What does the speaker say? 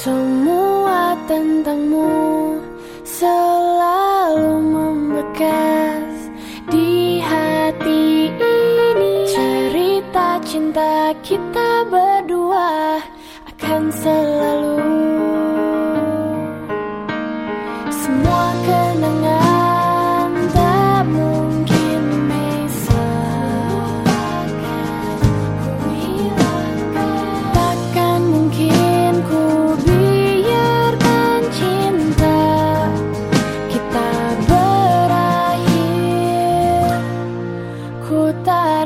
Semua tentangmu selalu membekas di hati ini. Cerita cinta kita berdua akan selalu di sini